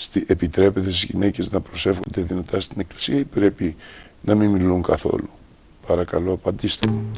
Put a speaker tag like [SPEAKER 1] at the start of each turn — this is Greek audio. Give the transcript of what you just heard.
[SPEAKER 1] στη, επιτρέπεται στις γυναίκες να προσεύχονται δυνατά στην εκκλησία ή πρέπει να μην μιλούν καθόλου. Παρακαλώ, απαντήστε μου.